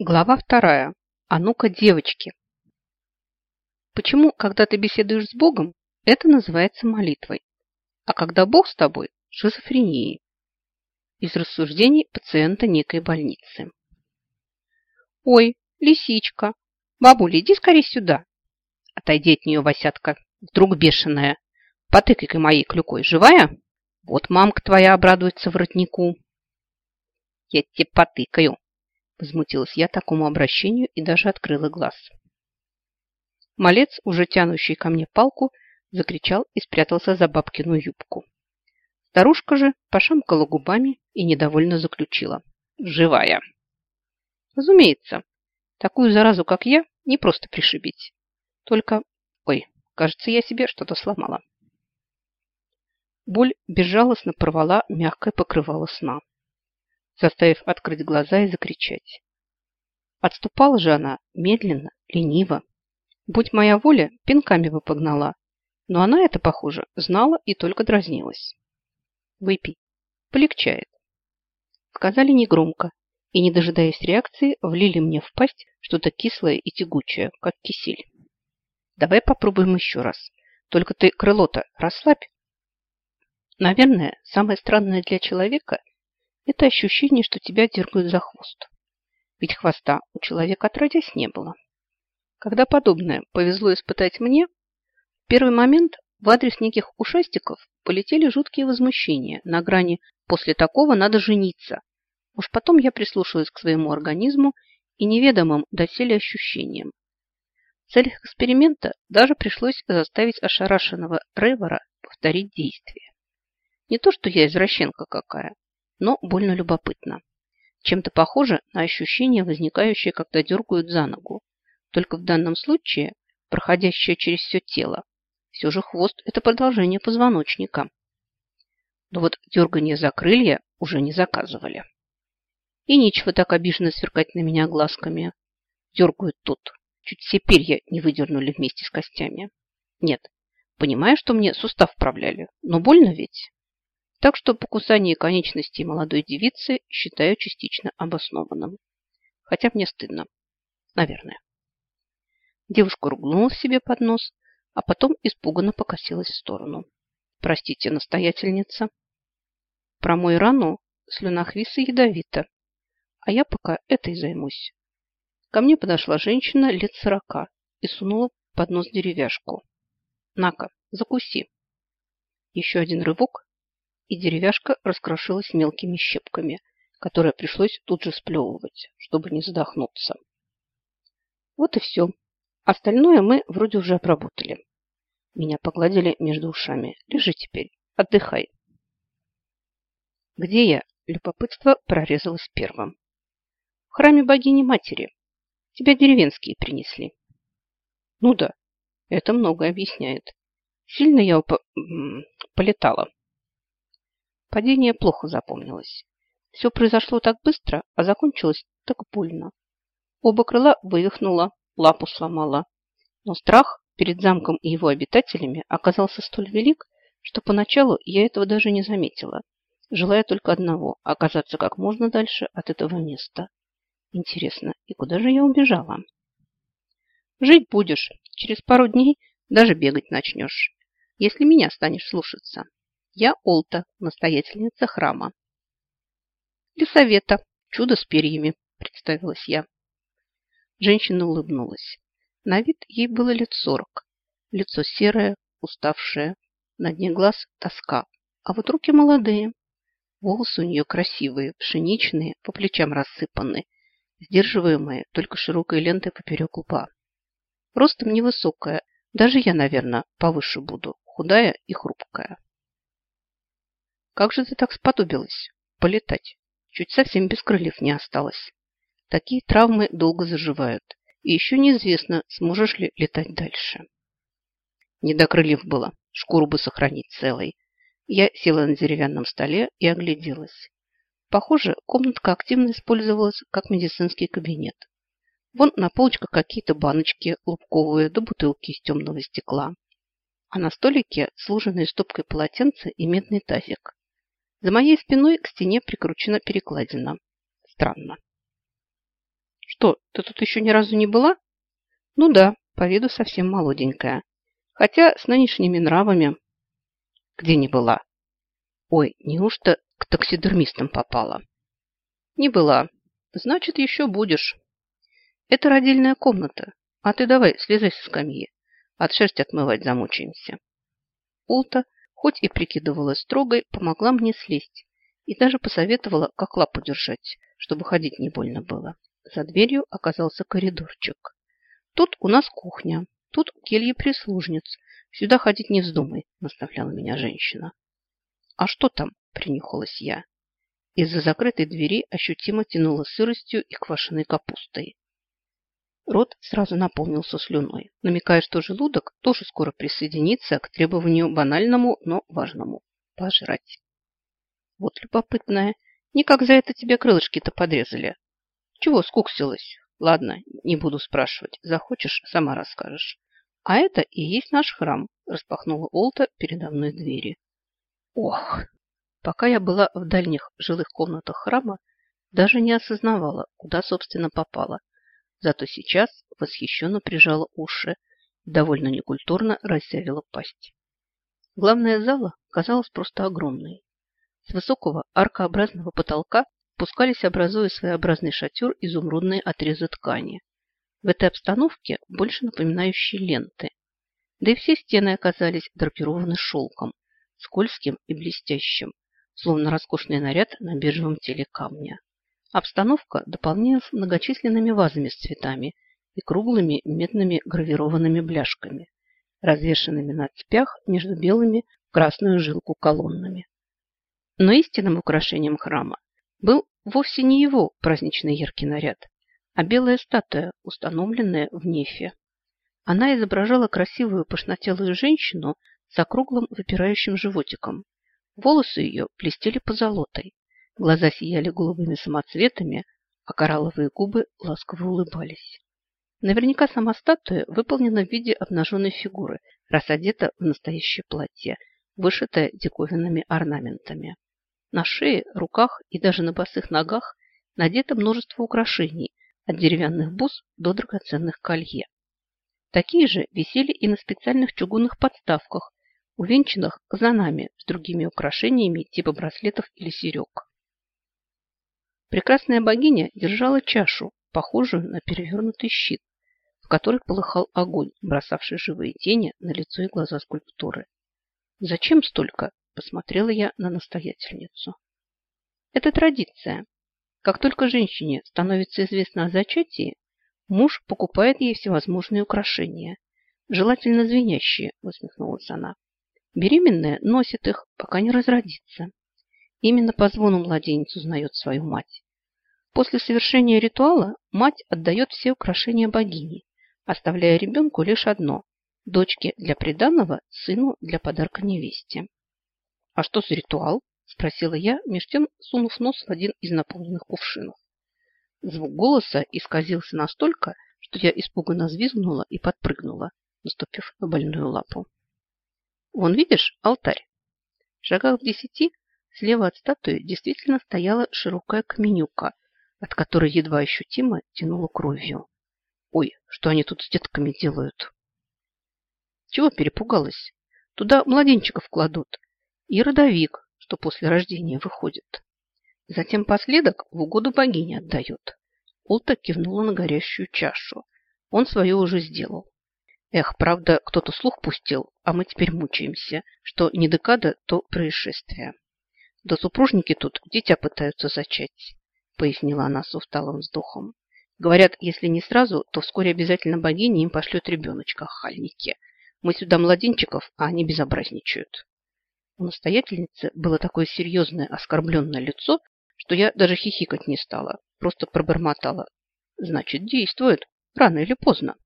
Глава вторая. А ну-ка, девочки. Почему, когда ты беседуешь с Богом, это называется молитвой, а когда Бог с тобой – шизофренией? Из рассуждений пациента некой больницы. Ой, лисичка. Бабуля, иди скорее сюда. Отойди от нее, Васятка, вдруг бешеная. Потыкай-ка моей клюкой, живая? Вот мамка твоя обрадуется воротнику. Я тебе потыкаю, Возмутилась я такому обращению и даже открыла глаз. Малец, уже тянущий ко мне палку, закричал и спрятался за бабкину юбку. Старушка же пошамкала губами и недовольно заключила. Живая. Разумеется, такую заразу, как я, не просто пришибить. Только, ой, кажется, я себе что-то сломала. Боль безжалостно порвала мягкое покрывало сна заставив открыть глаза и закричать. Отступала же она медленно, лениво. Будь моя воля, пинками бы погнала. Но она это, похоже, знала и только дразнилась. Выпей. Полегчает. Сказали негромко и, не дожидаясь реакции, влили мне в пасть что-то кислое и тягучее, как кисель. Давай попробуем еще раз. Только ты крыло-то расслабь. Наверное, самое странное для человека это ощущение, что тебя дергают за хвост. Ведь хвоста у человека отродясь не было. Когда подобное повезло испытать мне, в первый момент в адрес неких ушастиков полетели жуткие возмущения на грани «после такого надо жениться». Уж потом я прислушалась к своему организму и неведомым доселе ощущениям. В целях эксперимента даже пришлось заставить ошарашенного Тревора повторить действие. Не то, что я извращенка какая, но больно любопытно. Чем-то похоже на ощущение, возникающее, когда дергают за ногу. Только в данном случае, проходящее через все тело, все же хвост – это продолжение позвоночника. Но вот дергание за крылья уже не заказывали. И нечего так обиженно сверкать на меня глазками. Дергают тут. Чуть все перья не выдернули вместе с костями. Нет, понимаю, что мне сустав вправляли, но больно ведь. Так что покусание конечностей молодой девицы считаю частично обоснованным. Хотя мне стыдно. Наверное. Девушка ругнула себе под нос, а потом испуганно покосилась в сторону. Простите, настоятельница. Про мою рану слюнохвиса ядовито, а я пока этой займусь. Ко мне подошла женщина лет сорока и сунула под нос деревяшку. На-ка, закуси. Еще один рывок, и деревяшка раскрошилась мелкими щепками, которые пришлось тут же сплевывать, чтобы не задохнуться. Вот и все. Остальное мы вроде уже обработали. Меня погладили между ушами. Лежи теперь, отдыхай. Где я? Любопытство прорезалось первым. В храме богини-матери. Тебя деревенские принесли. Ну да, это многое объясняет. Сильно я по... полетала. Падение плохо запомнилось. Все произошло так быстро, а закончилось так больно. Оба крыла вывихнула, лапу сломала. Но страх перед замком и его обитателями оказался столь велик, что поначалу я этого даже не заметила, желая только одного – оказаться как можно дальше от этого места. Интересно, и куда же я убежала? Жить будешь. Через пару дней даже бегать начнешь, если меня станешь слушаться. Я Олта, настоятельница храма. Лисавета, чудо с перьями, представилась я. Женщина улыбнулась. На вид ей было лет сорок. Лицо серое, уставшее, на дне глаз тоска, а вот руки молодые. Волосы у нее красивые, пшеничные, по плечам рассыпаны, сдерживаемые только широкой лентой поперек лба. Ростом невысокая, даже я, наверное, повыше буду, худая и хрупкая. Как же ты так сподобилась полетать? Чуть совсем без крыльев не осталось. Такие травмы долго заживают. И еще неизвестно, сможешь ли летать дальше. Не до крыльев было, шкуру бы сохранить целой. Я села на деревянном столе и огляделась. Похоже, комнатка активно использовалась как медицинский кабинет. Вон на полочках какие-то баночки лубковые да бутылки из темного стекла. А на столике сложенные стопкой полотенца и медный тазик. За моей спиной к стене прикручена перекладина. Странно. Что, ты тут еще ни разу не была? Ну да, по виду совсем молоденькая. Хотя с нынешними нравами... Где не была? Ой, неужто к таксидермистам попала? Не была. Значит, еще будешь. Это родильная комната. А ты давай, слезай со скамьи. От шерсти отмывать замучаемся. Улта, хоть и прикидывалась строгой, помогла мне слезть и даже посоветовала, как лапу держать, чтобы ходить не больно было. За дверью оказался коридорчик. Тут у нас кухня, тут кельи прислужниц. Сюда ходить не вздумай, наставляла меня женщина. А что там? Принюхалась я. Из-за закрытой двери ощутимо тянуло сыростью и квашеной капустой. Рот сразу наполнился слюной, намекая, что желудок тоже скоро присоединится к требованию банальному, но важному – пожрать. Вот любопытная. Никак за это тебе крылышки-то подрезали. Чего скуксилась? Ладно, не буду спрашивать. Захочешь, сама расскажешь. А это и есть наш храм, распахнула Олта передо мной двери. Ох! Пока я была в дальних жилых комнатах храма, даже не осознавала, куда, собственно, попала. Зато сейчас восхищенно прижала уши довольно некультурно рассявила пасть. Главная зала казалась просто огромной. С высокого аркообразного потолка пускались, образуя своеобразный шатер, изумрудные отрезы ткани. В этой обстановке больше напоминающие ленты. Да и все стены оказались драпированы шелком, скользким и блестящим, словно роскошный наряд на бежевом теле камня. Обстановка дополнялась многочисленными вазами с цветами и круглыми медными гравированными бляшками, развешенными на цепях между белыми в красную жилку колоннами. Но истинным украшением храма был вовсе не его праздничный яркий наряд, а белая статуя, установленная в нефе. Она изображала красивую пышнотелую женщину с округлым выпирающим животиком. Волосы ее блестели позолотой, глаза сияли голубыми самоцветами, а коралловые губы ласково улыбались. Наверняка сама статуя выполнена в виде обнаженной фигуры, раз одета в настоящее платье, вышитое диковинными орнаментами. На шее, руках и даже на босых ногах надето множество украшений, от деревянных бус до драгоценных колье. Такие же висели и на специальных чугунных подставках, увенчанных казанами с другими украшениями типа браслетов или серег. Прекрасная богиня держала чашу, похожую на перевернутый щит, в который полыхал огонь, бросавший живые тени на лицо и глаза скульптуры. Зачем столько? Посмотрела я на настоятельницу. Это традиция. Как только женщине становится известно о зачатии, муж покупает ей всевозможные украшения, желательно звенящие, усмехнулась она. Беременная носит их, пока не разродится. Именно по звону младенец узнает свою мать. После совершения ритуала мать отдает все украшения богини, оставляя ребенку лишь одно – дочке для приданного, сыну для подарка невесте. «А что за ритуал?» – спросила я, меж тем сунув нос в один из наполненных кувшинов. Звук голоса исказился настолько, что я испуганно взвизгнула и подпрыгнула, наступив на больную лапу. «Вон, видишь, алтарь?» В шагах в десяти слева от статуи действительно стояла широкая каменюка, от которой едва ощутимо тянуло кровью. «Ой, что они тут с детками делают?» «Чего перепугалась? Туда младенчиков кладут, и родовик, что после рождения выходит. Затем последок в угоду богине отдает. Улта кивнула на горящую чашу. Он свое уже сделал. Эх, правда, кто-то слух пустил, а мы теперь мучаемся, что не декада, то происшествие. Да супружники тут дитя пытаются зачать, пояснила она с усталым вздохом. Говорят, если не сразу, то вскоре обязательно богиня им пошлет ребеночка, хальники. Мы сюда младенчиков, а они безобразничают. У настоятельницы было такое серьезное оскорбленное лицо, что я даже хихикать не стала, просто пробормотала. Значит, действует, рано или поздно.